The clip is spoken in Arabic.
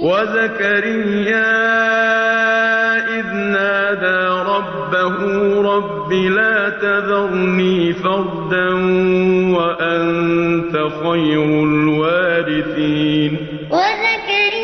وَزَكَرِيَّا إِذْ نَادَىٰ رَبَّهُ رَبِّ لَا تَذَرْنِي فَرْدًا وَأَنتَ خَيْرُ الْوَارِثِينَ وَزَكَرِيَّا